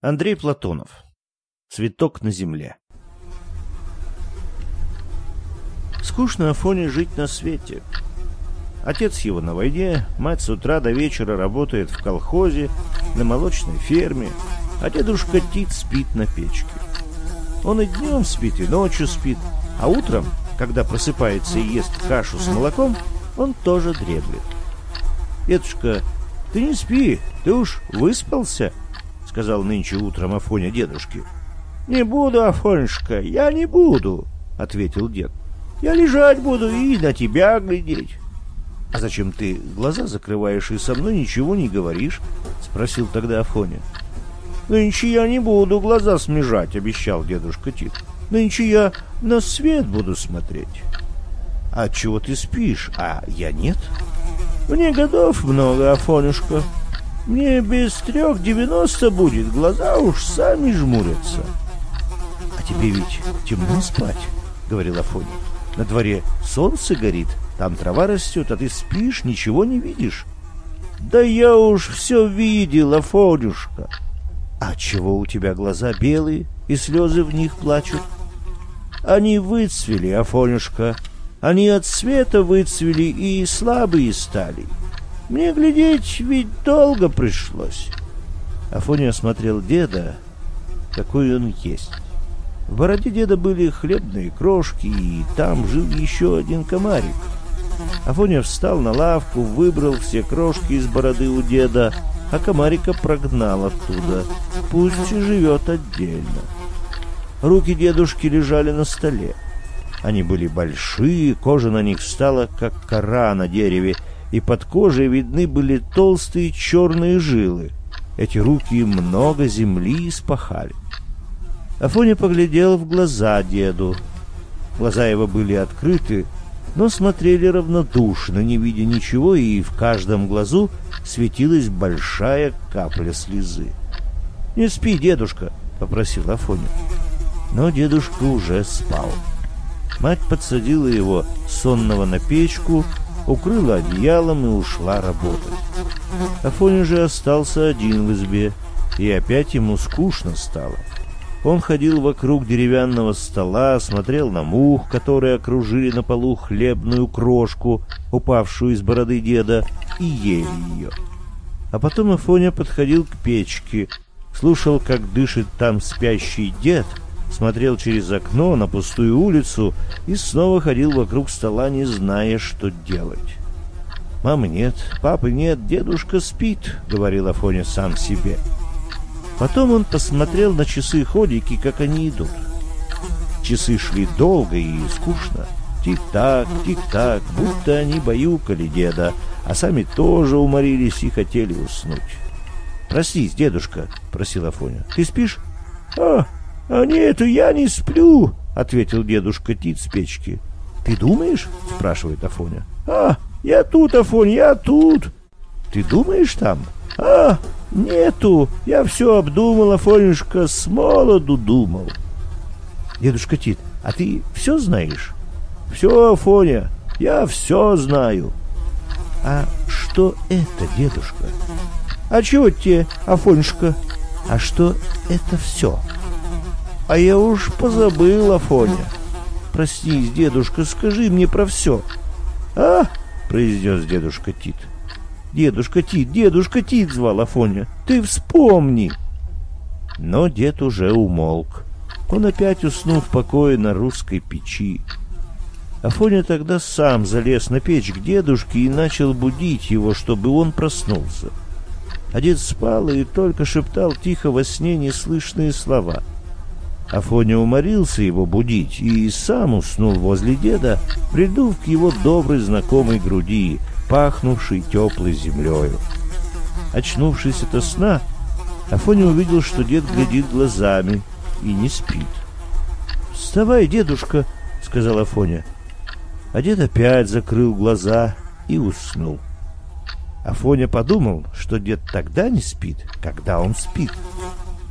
Андрей Платонов. Цветок на земле. Скучно Афоне жить на свете. Отец его на войне, мать с утра до вечера работает в колхозе, на молочной ферме, а дедушка Тит спит на печке. Он и днем спит, и ночью спит, а утром, когда просыпается и ест кашу с молоком, он тоже дреблет. «Дедушка, ты не спи, ты уж выспался?» — сказал нынче утром Афоня дедушке. — Не буду, Афонюшка, я не буду, — ответил дед. — Я лежать буду и на тебя глядеть. — А зачем ты глаза закрываешь и со мной ничего не говоришь? — спросил тогда Афоня. — Нынче я не буду глаза смежать, — обещал дедушка Тит. — Нынче я на свет буду смотреть. — А чего ты спишь, а я нет? — Мне годов много, Афонюшка, мне без трех девяносто будет, глаза уж сами жмурятся. — А тебе ведь темно спать, — говорил Афоня. — На дворе солнце горит, там трава растет, а ты спишь, ничего не видишь. — Да я уж все видел, Афонюшка. — А чего у тебя глаза белые, и слезы в них плачут? — Они выцвели, Афонюшка. Они от света выцвели и слабые стали. — мне глядеть ведь долго пришлось. Афоня осмотрел деда, какой он есть. В бороде деда были хлебные крошки, и там жил еще один комарик. Афоня встал на лавку, выбрал все крошки из бороды у деда, а комарика прогнал оттуда. Пусть живет отдельно. Руки дедушки лежали на столе. Они были большие, кожа на них стала, как кора на дереве, и под кожей видны были толстые черные жилы. Эти руки много земли испахали. Афоня поглядел в глаза деду. Глаза его были открыты, но смотрели равнодушно, не видя ничего, и в каждом глазу светилась большая капля слезы. «Не спи, дедушка!» — попросил Афоня. Но дедушка уже спал. Мать подсадила его сонного на печку, укрыла одеялом и ушла работать. Афоня же остался один в избе, и опять ему скучно стало. Он ходил вокруг деревянного стола, смотрел на мух, которые окружили на полу хлебную крошку, упавшую из бороды деда, и ели ее. А потом Афоня подходил к печке, слушал, как дышит там спящий дед — смотрел через окно на пустую улицу и снова ходил вокруг стола, не зная, что делать. «Мамы нет, папы нет, дедушка спит», — говорил Афоня сам себе. Потом он посмотрел на часы-ходики, как они идут. Часы шли долго и скучно. Тик-так, тик-так, будто они баюкали деда, а сами тоже уморились и хотели уснуть. «Простись, дедушка», — просил Афоня. «Ты спишь?» «А, «А нет, я не сплю», — ответил дедушка Тит с печки. «Ты думаешь?» — спрашивает Афоня. «А, я тут, Афоня, я тут». «Ты думаешь там?» «А, нету, я все обдумал, Афонюшка, с молоду думал». «Дедушка Тит, а ты все знаешь?» «Все, Афоня, я все знаю». «А что это, дедушка?» «А чего тебе, Афонюшка?» «А что это все?» А я уж позабыл, Афоня. Прости, дедушка, скажи мне про все. А? произнес дедушка Тит. Дедушка Тит, дедушка Тит, звал Афоня. Ты вспомни. Но дед уже умолк. Он опять уснул в покое на русской печи. Афоня тогда сам залез на печь к дедушке и начал будить его, чтобы он проснулся. А дед спал и только шептал тихо во сне неслышные слова — Афоня уморился его будить и сам уснул возле деда, придув к его доброй знакомой груди, пахнувшей теплой землею. Очнувшись от сна, Афоня увидел, что дед глядит глазами и не спит. «Вставай, дедушка!» — сказал Афоня. А дед опять закрыл глаза и уснул. Афоня подумал, что дед тогда не спит, когда он спит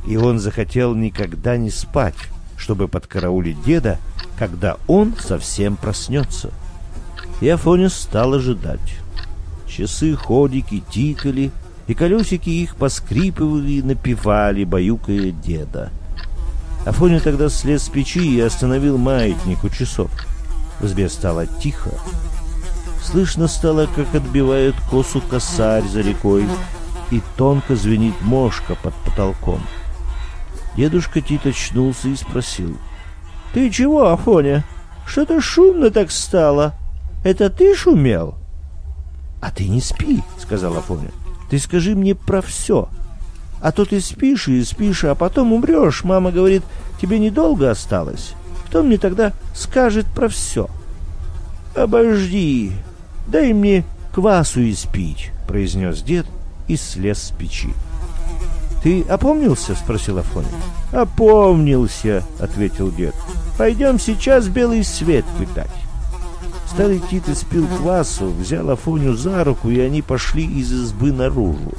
и он захотел никогда не спать, чтобы подкараулить деда, когда он совсем проснется. И Афоня стал ожидать. Часы ходики тикали, и колесики их поскрипывали и напевали, баюкая деда. Афоня тогда слез с печи и остановил маятник у часов. В избе стало тихо. Слышно стало, как отбивает косу косарь за рекой, и тонко звенит мошка под потолком. Дедушка Тит очнулся и спросил. — Ты чего, Афоня? Что-то шумно так стало. Это ты шумел? — А ты не спи, — сказал Афоня. — Ты скажи мне про все. А то ты спишь и спишь, а потом умрешь. Мама говорит, тебе недолго осталось. Кто мне тогда скажет про все? — Обожди, дай мне квасу испить, — произнес дед и слез с печи. «Ты опомнился?» — спросил Афоня. «Опомнился», — ответил дед. «Пойдем сейчас белый свет пытать». Старый Тит испил квасу, взял Афоню за руку, и они пошли из избы наружу.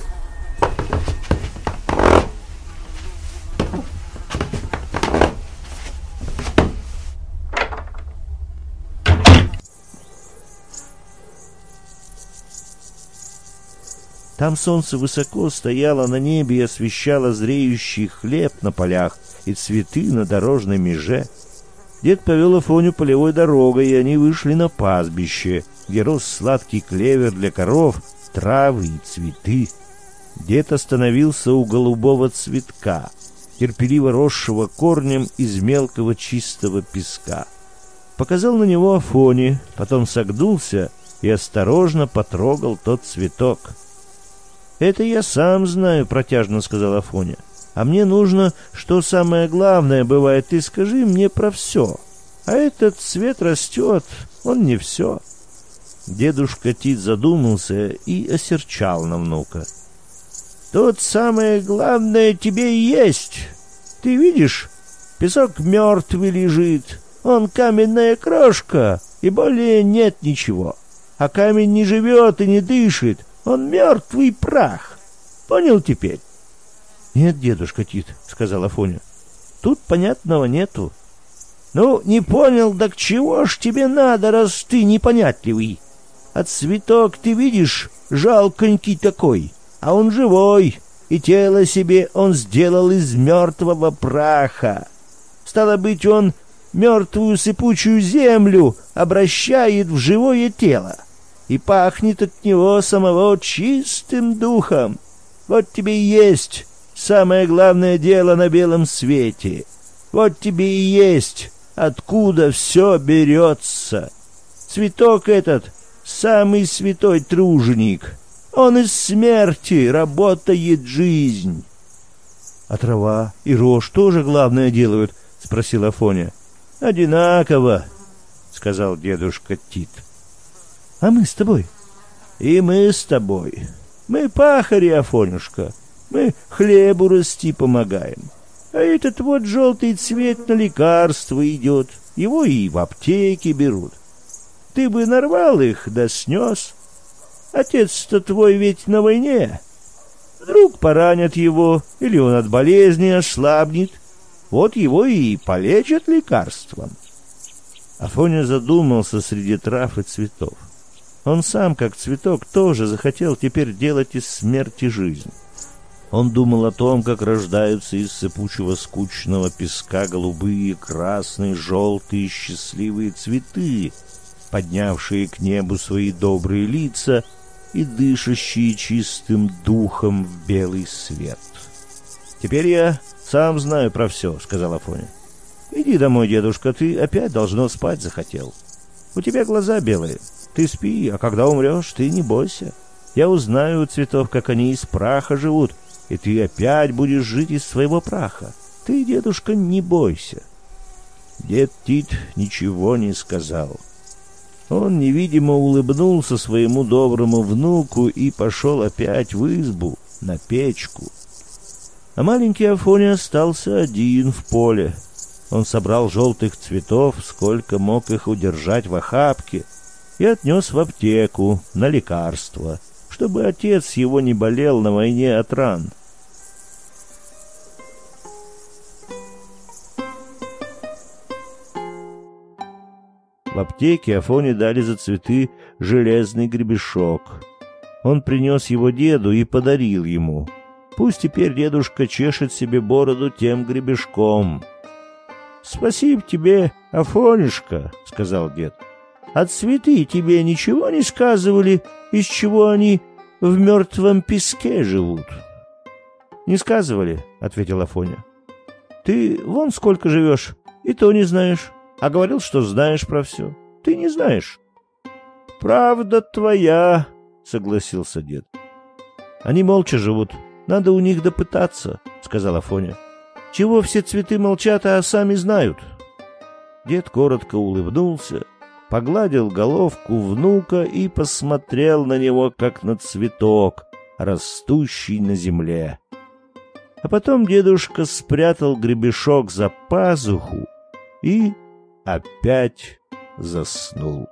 Там солнце высоко стояло на небе и освещало зреющий хлеб на полях и цветы на дорожной меже. Дед повел Афоню полевой дорогой, и они вышли на пастбище, где рос сладкий клевер для коров, травы и цветы. Дед остановился у голубого цветка, терпеливо росшего корнем из мелкого чистого песка. Показал на него Афоне, потом согнулся и осторожно потрогал тот цветок. «Это я сам знаю», — протяжно сказал Афоня. «А мне нужно, что самое главное бывает, ты скажи мне про все. А этот цвет растет, он не все». Дедушка Тит задумался и осерчал на внука. «Тут самое главное тебе и есть. Ты видишь, песок мертвый лежит, он каменная крошка, и более нет ничего. А камень не живет и не дышит, он мертвый прах. Понял теперь? — Нет, дедушка Тит, — сказал Афоня. — Тут понятного нету. — Ну, не понял, так чего ж тебе надо, раз ты непонятливый? А цветок, ты видишь, жалконький такой, а он живой, и тело себе он сделал из мертвого праха. Стало быть, он мертвую сыпучую землю обращает в живое тело и пахнет от него самого чистым духом. Вот тебе и есть самое главное дело на белом свете. Вот тебе и есть, откуда все берется. Цветок этот — самый святой труженик. Он из смерти работает жизнь. — А трава и рожь тоже главное делают? — спросил Афоня. — Одинаково, — сказал дедушка Тит. — а мы с тобой? И мы с тобой. Мы пахари, Афонюшка. Мы хлебу расти помогаем. А этот вот желтый цвет на лекарство идет. Его и в аптеке берут. Ты бы нарвал их, да снес. Отец-то твой ведь на войне. Вдруг поранят его, или он от болезни ослабнет. Вот его и полечат лекарством. Афоня задумался среди трав и цветов. Он сам, как цветок, тоже захотел теперь делать из смерти жизнь. Он думал о том, как рождаются из сыпучего скучного песка голубые, красные, желтые, счастливые цветы, поднявшие к небу свои добрые лица и дышащие чистым духом в белый свет. «Теперь я сам знаю про все», — сказал Афоня. «Иди домой, дедушка, ты опять должно спать захотел. У тебя глаза белые». Ты спи, а когда умрешь, ты не бойся. Я узнаю у цветов, как они из праха живут, и ты опять будешь жить из своего праха. Ты, дедушка, не бойся. Дед Тит ничего не сказал. Он невидимо улыбнулся своему доброму внуку и пошел опять в избу, на печку. А маленький Афоня остался один в поле. Он собрал желтых цветов, сколько мог их удержать в охапке — и отнес в аптеку на лекарство, чтобы отец его не болел на войне от ран. В аптеке Афоне дали за цветы железный гребешок. он принес его деду и подарил ему. Пусть теперь дедушка чешет себе бороду тем гребешком. — Спасибо тебе, Афонюшка, — сказал дед. — А цветы тебе ничего не сказывали, из чего они в мертвом песке живут? — Не сказывали, — ответил Афоня. — Ты вон сколько живешь, и то не знаешь, а говорил, что знаешь про все. Ты не знаешь. — Правда твоя, — согласился дед. — Они молча живут, надо у них допытаться, — сказал Афоня. — Чего все цветы молчат, а сами знают? Дед коротко улыбнулся, погладил головку внука и посмотрел на него, как на цветок, растущий на земле. А потом дедушка спрятал гребешок за пазуху и опять заснул.